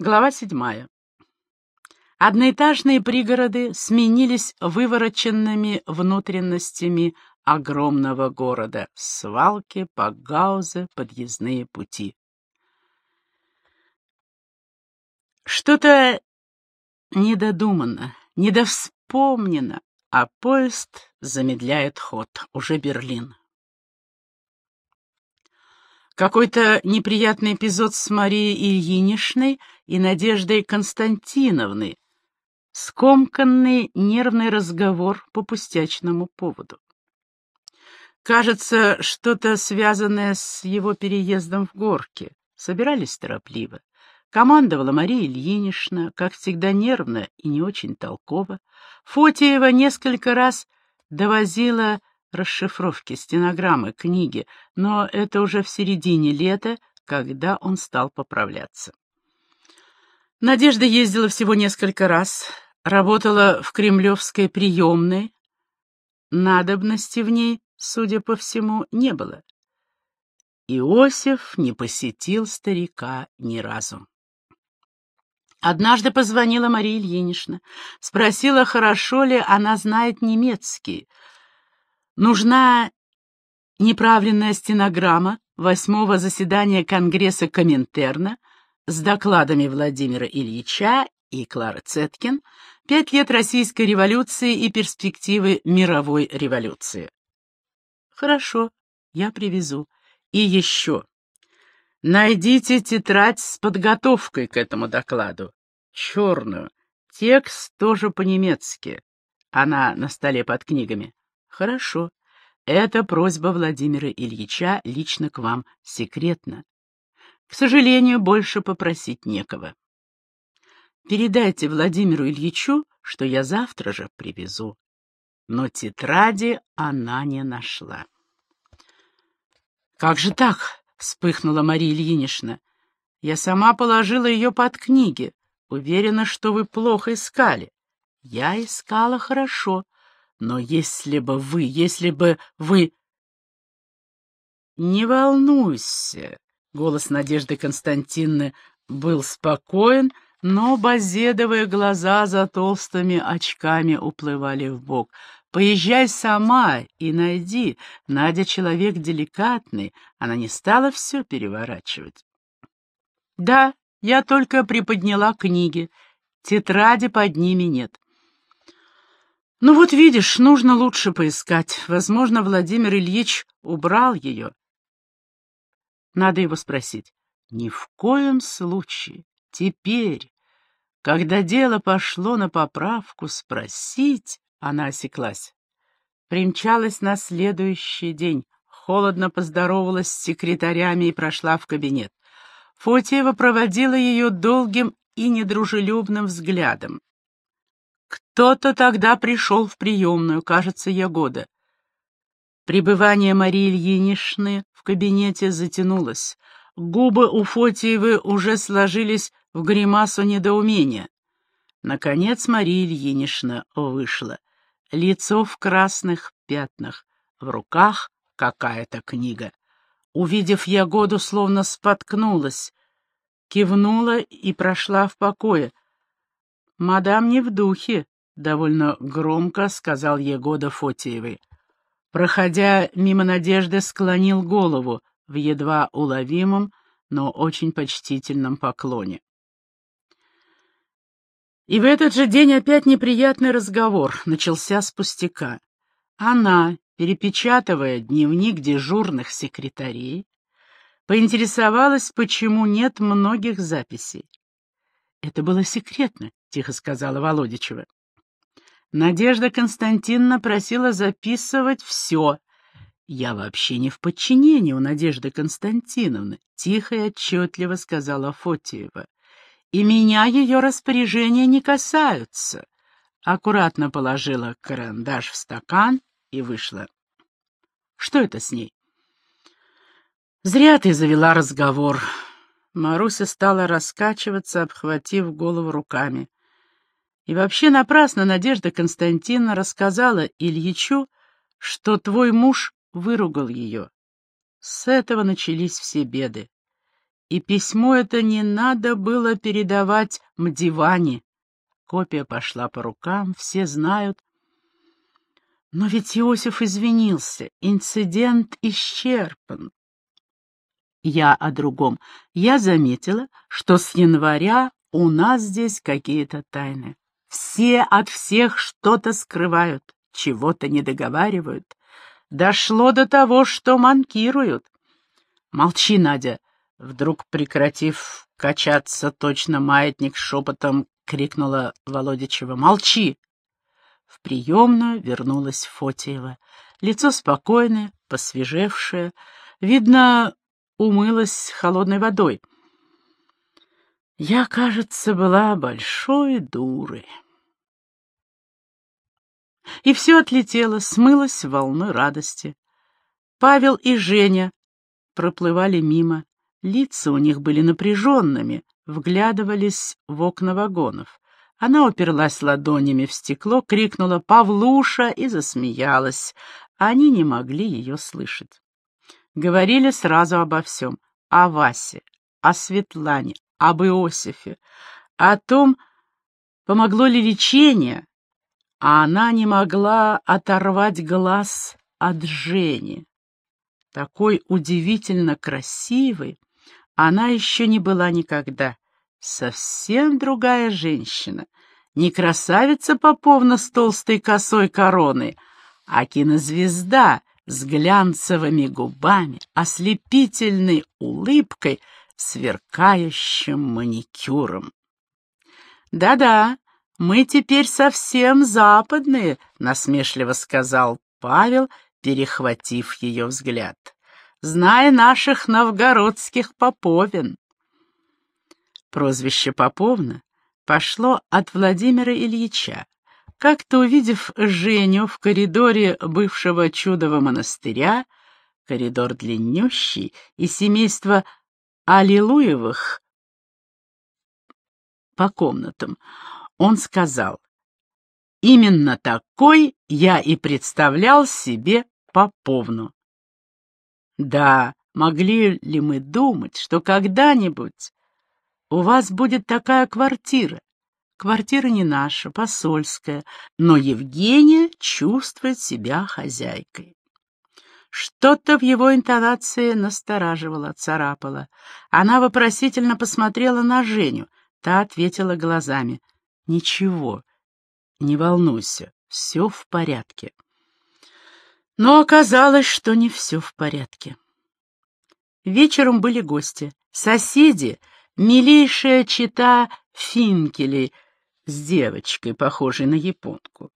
Глава седьмая. Одноэтажные пригороды сменились вывороченными внутренностями огромного города. Свалки, пагаузы, подъездные пути. Что-то недодумано, недовспомнено, а поезд замедляет ход. Уже Берлин. Какой-то неприятный эпизод с Марией Ильиничной и Надеждой Константиновной. Скомканный нервный разговор по пустячному поводу. Кажется, что-то связанное с его переездом в горки. Собирались торопливо. Командовала Мария Ильинична, как всегда нервно и не очень толково. Фотиева несколько раз довозила расшифровки, стенограммы, книги, но это уже в середине лета, когда он стал поправляться. Надежда ездила всего несколько раз, работала в кремлевской приемной. Надобности в ней, судя по всему, не было. Иосиф не посетил старика ни разу. Однажды позвонила Мария Ильинична, спросила, хорошо ли она знает немецкий, Нужна неправленная стенограмма восьмого заседания Конгресса Коминтерна с докладами Владимира Ильича и Клары Цеткин «Пять лет Российской революции и перспективы мировой революции». Хорошо, я привезу. И еще. Найдите тетрадь с подготовкой к этому докладу. Черную. Текст тоже по-немецки. Она на столе под книгами. Хорошо. Это просьба Владимира Ильича лично к вам, секретно. К сожалению, больше попросить некого. Передайте Владимиру Ильичу, что я завтра же привезу. Но тетради она не нашла. «Как же так?» — вспыхнула Мария Ильинична. «Я сама положила ее под книги. Уверена, что вы плохо искали». «Я искала хорошо», но если бы вы, если бы вы... Не волнуйся, голос Надежды Константиновны был спокоен, но базедовые глаза за толстыми очками уплывали в бок. Поезжай сама и найди. Надя человек деликатный, она не стала все переворачивать. Да, я только приподняла книги. Тетради под ними нет. Ну вот видишь, нужно лучше поискать. Возможно, Владимир Ильич убрал ее. Надо его спросить. Ни в коем случае. Теперь, когда дело пошло на поправку, спросить, она осеклась. Примчалась на следующий день, холодно поздоровалась с секретарями и прошла в кабинет. Фотиева проводила ее долгим и недружелюбным взглядом. Кто-то тогда пришел в приемную, кажется, Ягода. Пребывание Марии Ильиничны в кабинете затянулось. Губы у Фотиевой уже сложились в гримасу недоумения. Наконец Мария Ильинична вышла. Лицо в красных пятнах, в руках какая-то книга. Увидев Ягоду, словно споткнулась, кивнула и прошла в покое — «Мадам не в духе», — довольно громко сказал Егода Фотиевой. Проходя мимо Надежды, склонил голову в едва уловимом, но очень почтительном поклоне. И в этот же день опять неприятный разговор начался с пустяка. Она, перепечатывая дневник дежурных секретарей, поинтересовалась, почему нет многих записей. Это было секретно, — тихо сказала Володичева. Надежда Константиновна просила записывать все. Я вообще не в подчинении у Надежды Константиновны, — тихо и отчетливо сказала Фотиева. И меня ее распоряжения не касаются. Аккуратно положила карандаш в стакан и вышла. Что это с ней? Зря ты завела разговор. Маруся стала раскачиваться, обхватив голову руками. И вообще напрасно Надежда Константиновна рассказала Ильичу, что твой муж выругал ее. С этого начались все беды. И письмо это не надо было передавать Мдиване. Копия пошла по рукам, все знают. Но ведь Иосиф извинился, инцидент исчерпан. Я о другом. Я заметила, что с января у нас здесь какие-то тайны. Все от всех что-то скрывают, чего-то не договаривают. Дошло до того, что манкируют. Молчи, Надя. Вдруг, прекратив качаться, точно маятник шепотом крикнула Володичева. Молчи! В приемную вернулась Фотиева. Лицо спокойное, посвежевшее. Видно, умылась холодной водой. Я, кажется, была большой дурой. И все отлетело, смылось волной радости. Павел и Женя проплывали мимо. Лица у них были напряженными, вглядывались в окна вагонов. Она уперлась ладонями в стекло, крикнула «Павлуша!» и засмеялась. Они не могли ее слышать. Говорили сразу обо всем. О Васе, о Светлане, об Иосифе, о том, помогло ли лечение, а она не могла оторвать глаз от Жени. Такой удивительно красивой она еще не была никогда. Совсем другая женщина. Не красавица Поповна с толстой косой короной, а кинозвезда с глянцевыми губами, ослепительной улыбкой, сверкающим маникюром. «Да-да, мы теперь совсем западные», — насмешливо сказал Павел, перехватив ее взгляд. «Зная наших новгородских поповин». Прозвище Поповна пошло от Владимира Ильича. Как-то увидев Женю в коридоре бывшего чудового монастыря, коридор длиннющий, и семейство Аллилуевых по комнатам, он сказал, «Именно такой я и представлял себе Поповну». Да, могли ли мы думать, что когда-нибудь у вас будет такая квартира. Квартира не наша, посольская, но Евгения чувствует себя хозяйкой. Что-то в его интонации настораживало, царапало. Она вопросительно посмотрела на Женю. Та ответила глазами. «Ничего, не волнуйся, все в порядке». Но оказалось, что не все в порядке. Вечером были гости. Соседи Милейшая чита Финкели с девочкой, похожей на японку.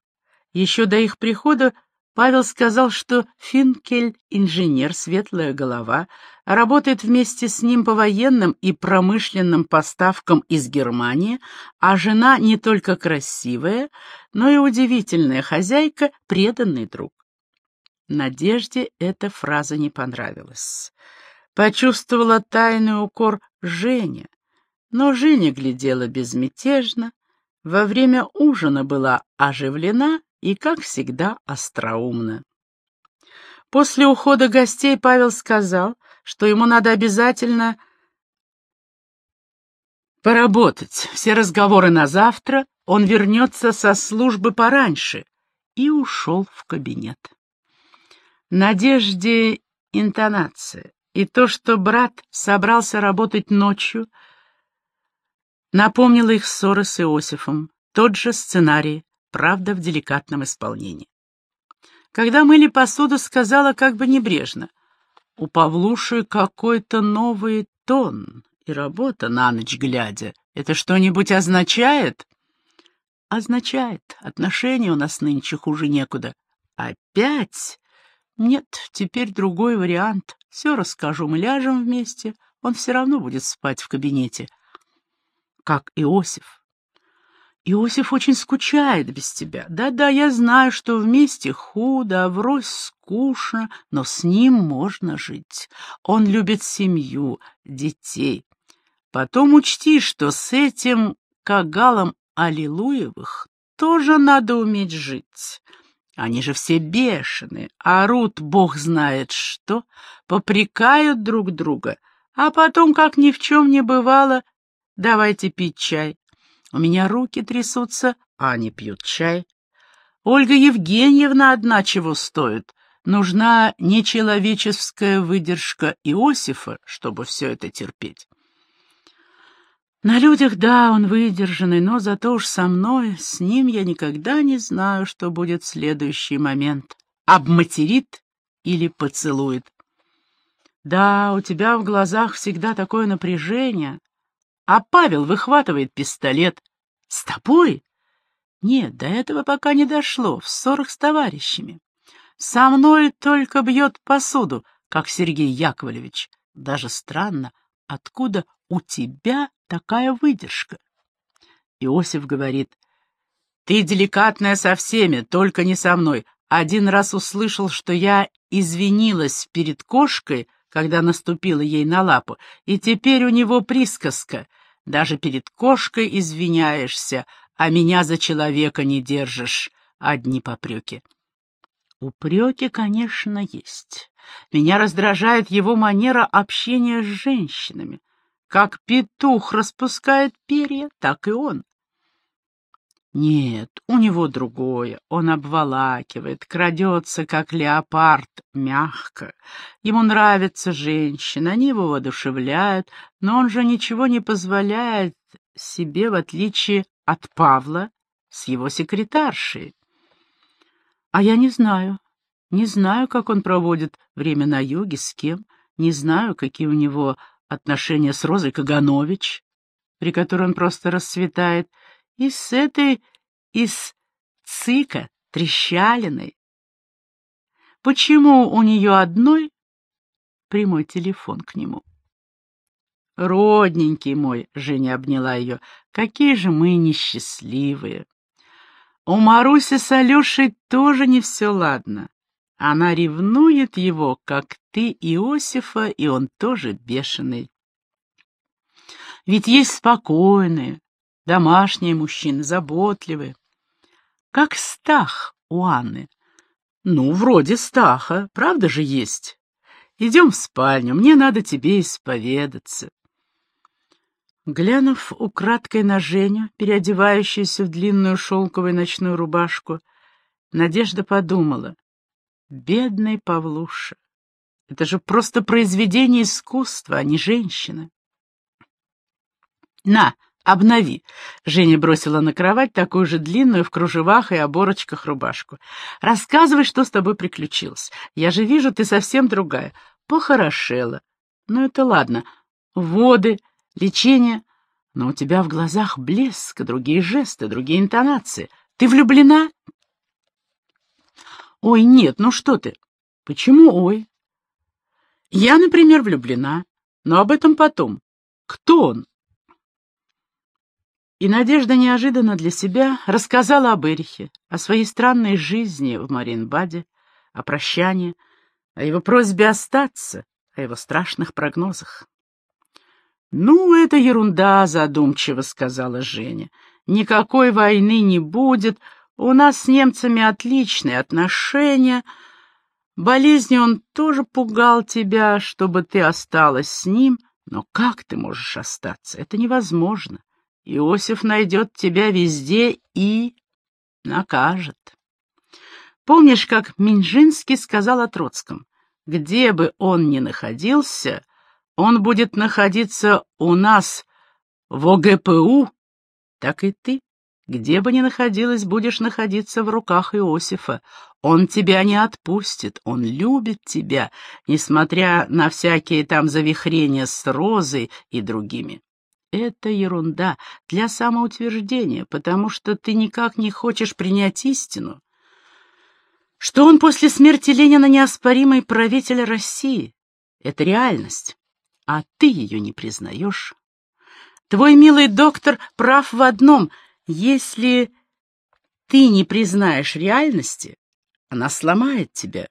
Еще до их прихода Павел сказал, что Финкель — инженер, светлая голова, работает вместе с ним по военным и промышленным поставкам из Германии, а жена не только красивая, но и удивительная хозяйка, преданный друг. Надежде эта фраза не понравилась. Почувствовала тайный укор Женя. Но Женя глядела безмятежно, во время ужина была оживлена и, как всегда, остроумна. После ухода гостей Павел сказал, что ему надо обязательно поработать. Все разговоры на завтра, он вернется со службы пораньше, и ушел в кабинет. Надежде интонация и то, что брат собрался работать ночью, напомнило их ссоры с Иосифом. Тот же сценарий, правда, в деликатном исполнении. Когда мыли посуду, сказала как бы небрежно. У Павлуши какой-то новый тон и работа на ночь глядя. Это что-нибудь означает? Означает. Отношения у нас нынче хуже некуда. Опять? Нет, теперь другой вариант. Все расскажу, мы ляжем вместе, он все равно будет спать в кабинете. Как Иосиф. Иосиф очень скучает без тебя. Да-да, я знаю, что вместе худо, а врозь скучно, но с ним можно жить. Он любит семью, детей. Потом учти, что с этим Кагалом Аллилуевых тоже надо уметь жить. Они же все бешеные, орут бог знает что, попрекают друг друга. А потом, как ни в чем не бывало, давайте пить чай. У меня руки трясутся, а они пьют чай. Ольга Евгеньевна одна чего стоит. Нужна нечеловеческая выдержка Иосифа, чтобы все это терпеть. На людях, да, он выдержанный, но зато уж со мной, с ним я никогда не знаю, что будет в следующий момент. Обматерит или поцелует. Да, у тебя в глазах всегда такое напряжение. А Павел выхватывает пистолет. С тобой? Нет, до этого пока не дошло, в ссорах с товарищами. Со мной только бьет посуду, как Сергей Яковлевич. Даже странно, откуда у тебя такая выдержка? Иосиф говорит, ты деликатная со всеми, только не со мной. Один раз услышал, что я извинилась перед кошкой, когда наступила ей на лапу, и теперь у него присказка. Даже перед кошкой извиняешься, а меня за человека не держишь. Одни попреки. Упреки, конечно, есть. Меня раздражает его манера общения с женщинами. Как петух распускает перья, так и он. Нет, у него другое. Он обволакивает, крадется, как леопард, мягко. Ему нравятся женщины, они его воодушевляют, но он же ничего не позволяет себе, в отличие от Павла с его секретаршей. А я не знаю, не знаю, как он проводит время на юге, с кем, не знаю, какие у него отношения с Розой Каганович, при которой он просто расцветает, и с этой, из Цика, Трещалиной. Почему у нее одной прямой телефон к нему? «Родненький мой», — Женя обняла ее, — «какие же мы несчастливые!» У Маруси с Алешей тоже не все ладно. Она ревнует его, как ты Иосифа, и он тоже бешеный. Ведь есть спокойные, домашние мужчины, заботливые. Как Стах у Анны. Ну, вроде Стаха, правда же есть? Идем в спальню, мне надо тебе исповедаться. Глянув украдкой на Женю, переодевающуюся в длинную шелковую ночную рубашку, Надежда подумала. Бедный Павлуша. Это же просто произведение искусства, а не женщина. «На, обнови!» — Женя бросила на кровать такую же длинную в кружевах и оборочках рубашку. «Рассказывай, что с тобой приключилось. Я же вижу, ты совсем другая. Похорошела. Ну это ладно. Воды, лечение. Но у тебя в глазах блеск, другие жесты, другие интонации. Ты влюблена? Ой, нет, ну что ты? Почему ой? Я, например, влюблена, но об этом потом. Кто он? И Надежда неожиданно для себя рассказала об Эрихе, о своей странной жизни в Маринбаде, о прощании, о его просьбе остаться, о его страшных прогнозах. «Ну, это ерунда», — задумчиво сказала Женя. «Никакой войны не будет, у нас с немцами отличные отношения. Болезни он тоже пугал тебя, чтобы ты осталась с ним, но как ты можешь остаться? Это невозможно. Иосиф найдет тебя везде и накажет». Помнишь, как Минжинский сказал о Троцком? «Где бы он ни находился...» Он будет находиться у нас в ОГПУ, так и ты, где бы ни находилась, будешь находиться в руках Иосифа. Он тебя не отпустит, он любит тебя, несмотря на всякие там завихрения с Розой и другими. Это ерунда для самоутверждения, потому что ты никак не хочешь принять истину, что он после смерти Ленина неоспоримый правитель России. Это реальность а ты ее не признаешь. Твой милый доктор прав в одном. Если ты не признаешь реальности, она сломает тебя.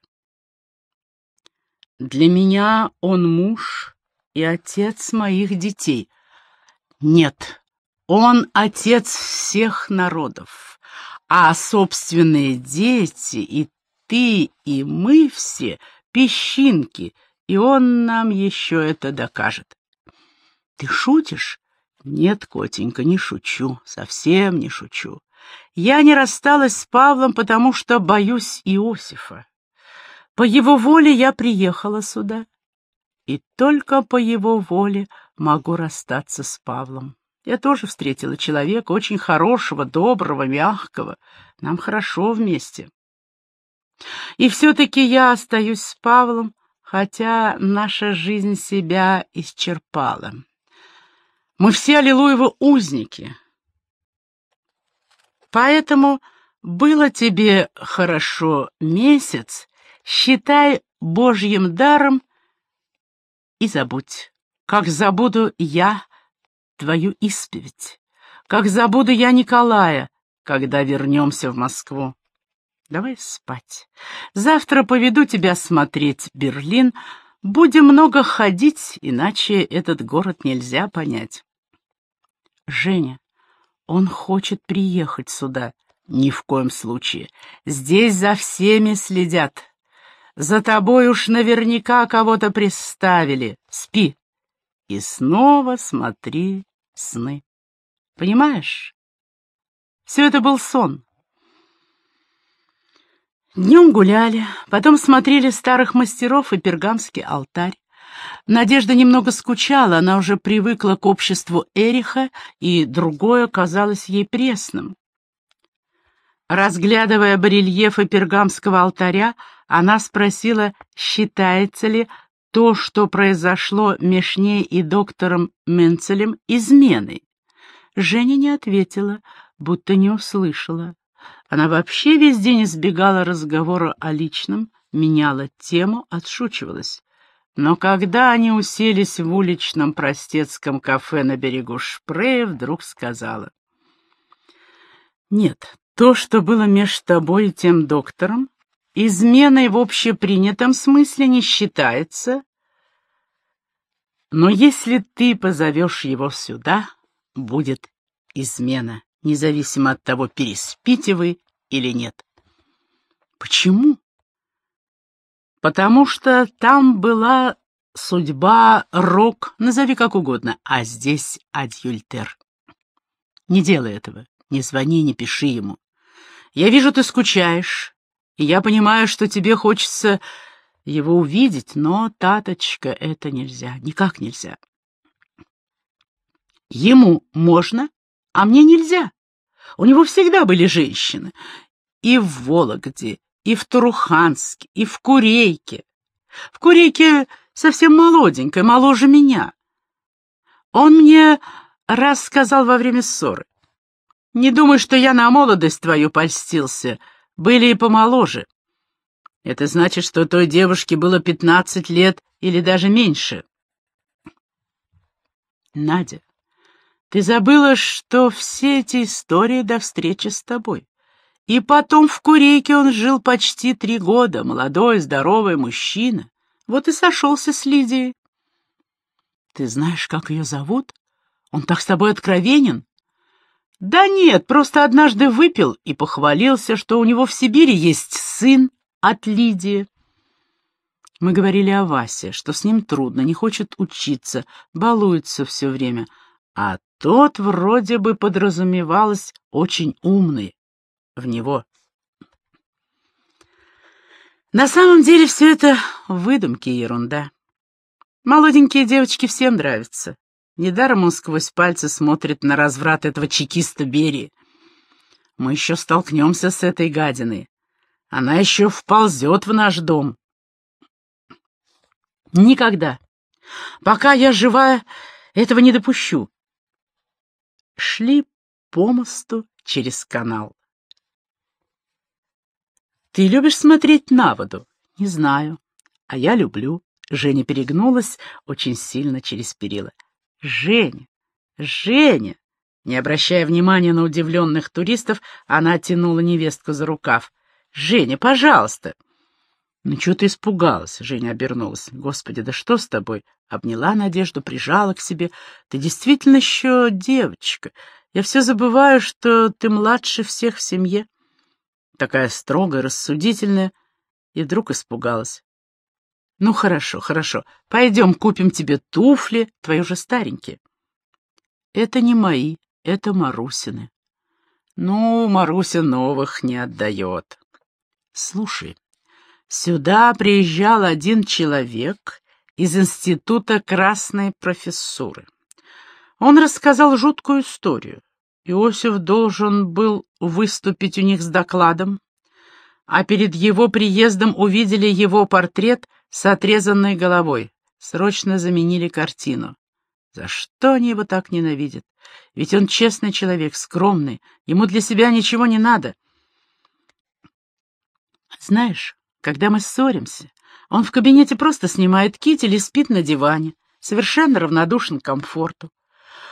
Для меня он муж и отец моих детей. Нет, он отец всех народов, а собственные дети и ты, и мы все — песчинки — и он нам еще это докажет. Ты шутишь? Нет, котенька, не шучу, совсем не шучу. Я не рассталась с Павлом, потому что боюсь Иосифа. По его воле я приехала сюда, и только по его воле могу расстаться с Павлом. Я тоже встретила человека очень хорошего, доброго, мягкого. Нам хорошо вместе. И все-таки я остаюсь с Павлом, хотя наша жизнь себя исчерпала. Мы все Аллилуевы узники. Поэтому было тебе хорошо месяц, считай Божьим даром и забудь, как забуду я твою исповедь, как забуду я Николая, когда вернемся в Москву. Давай спать. Завтра поведу тебя смотреть Берлин. Будем много ходить, иначе этот город нельзя понять. Женя, он хочет приехать сюда. Ни в коем случае. Здесь за всеми следят. За тобой уж наверняка кого-то приставили. Спи. И снова смотри сны. Понимаешь? Все это был сон. Днем гуляли, потом смотрели старых мастеров и пергамский алтарь. Надежда немного скучала, она уже привыкла к обществу Эриха, и другое казалось ей пресным. Разглядывая барельефы пергамского алтаря, она спросила, считается ли то, что произошло меж ней и доктором Менцелем, изменой. Женя не ответила, будто не услышала. Она вообще весь день избегала разговора о личном, меняла тему, отшучивалась. Но когда они уселись в уличном простецком кафе на берегу Шпрея, вдруг сказала. «Нет, то, что было меж тобой и тем доктором, изменой в общепринятом смысле не считается, но если ты позовешь его сюда, будет измена, независимо от того, переспите вы или нет. Почему? Потому что там была судьба Рок, назови как угодно, а здесь адюльтер. Не делай этого, не звони, не пиши ему. Я вижу, ты скучаешь, и я понимаю, что тебе хочется его увидеть, но, Таточка, это нельзя, никак нельзя. Ему можно, а мне нельзя. У него всегда были женщины. И в Вологде, и в Туруханске, и в Курейке. В Курейке совсем молоденькая, моложе меня. Он мне раз сказал во время ссоры. Не думай, что я на молодость твою польстился. Были и помоложе. Это значит, что той девушке было пятнадцать лет или даже меньше. Надя, ты забыла, что все эти истории до встречи с тобой. И потом в Курейке он жил почти три года, молодой, здоровый мужчина. Вот и сошелся с Лидией. Ты знаешь, как ее зовут? Он так с тобой откровенен? Да нет, просто однажды выпил и похвалился, что у него в Сибири есть сын, от Лидии. Мы говорили о Васе, что с ним трудно, не хочет учиться, балуется все время, а тот вроде бы подразумевалось очень умный в него. На самом деле все это выдумки и ерунда. Молоденькие девочки всем нравятся. Недаром он сквозь пальцы смотрит на разврат этого чекиста Берии. Мы еще столкнемся с этой гадиной. Она еще вползет в наш дом. Никогда. Пока я жива, этого не допущу. Шли по мосту через канал. Ты любишь смотреть на воду? Не знаю. А я люблю. Женя перегнулась очень сильно через перила. Женя! Женя! Не обращая внимания на удивленных туристов, она тянула невестку за рукав. «Женя, пожалуйста!» «Ну, что ты испугалась?» — Женя обернулась. «Господи, да что с тобой?» Обняла Надежду, прижала к себе. «Ты действительно еще девочка. Я все забываю, что ты младше всех в семье». Такая строгая, рассудительная. И вдруг испугалась. Ну, хорошо, хорошо. Пойдем купим тебе туфли, твои уже старенькие. Это не мои, это Марусины. Ну, Маруся новых не отдает. Слушай, сюда приезжал один человек из Института Красной Профессуры. Он рассказал жуткую историю. Иосиф должен был выступить у них с докладом, а перед его приездом увидели его портрет с отрезанной головой. Срочно заменили картину. За что они его так ненавидят? Ведь он честный человек, скромный, ему для себя ничего не надо. Знаешь, когда мы ссоримся, он в кабинете просто снимает китель и спит на диване, совершенно равнодушен к комфорту.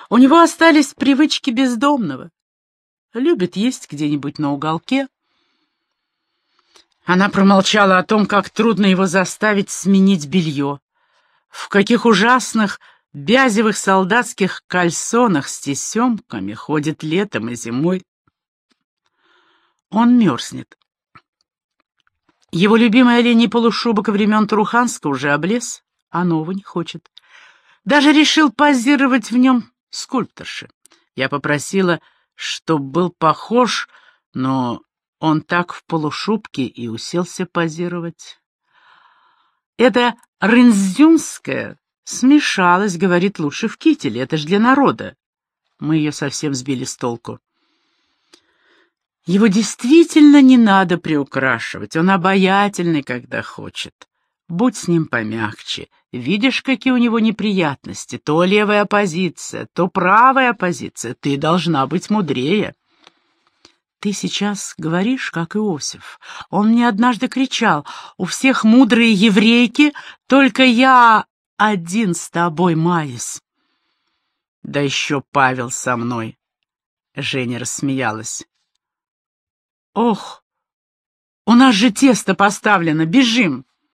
У него остались привычки бездомного. Любит есть где-нибудь на уголке. Она промолчала о том, как трудно его заставить сменить белье, в каких ужасных бязевых солдатских кальсонах с тесемками ходит летом и зимой. Он мерзнет. Его любимый оленей полушубок времен Туруханска уже облез, а нового не хочет. Даже решил позировать в нем скульпторши. Я попросила, чтоб был похож, но он так в полушубке и уселся позировать. Это Рынзюнская смешалась, говорит, лучше в кителе, это ж для народа. Мы ее совсем сбили с толку. Его действительно не надо приукрашивать, он обаятельный, когда хочет. Будь с ним помягче. Видишь, какие у него неприятности. То левая оппозиция, то правая оппозиция. Ты должна быть мудрее. Ты сейчас говоришь, как Иосиф. Он мне однажды кричал, у всех мудрые еврейки, только я один с тобой маюсь. Да еще Павел со мной. Женя рассмеялась. Ох, у нас же тесто поставлено, бежим.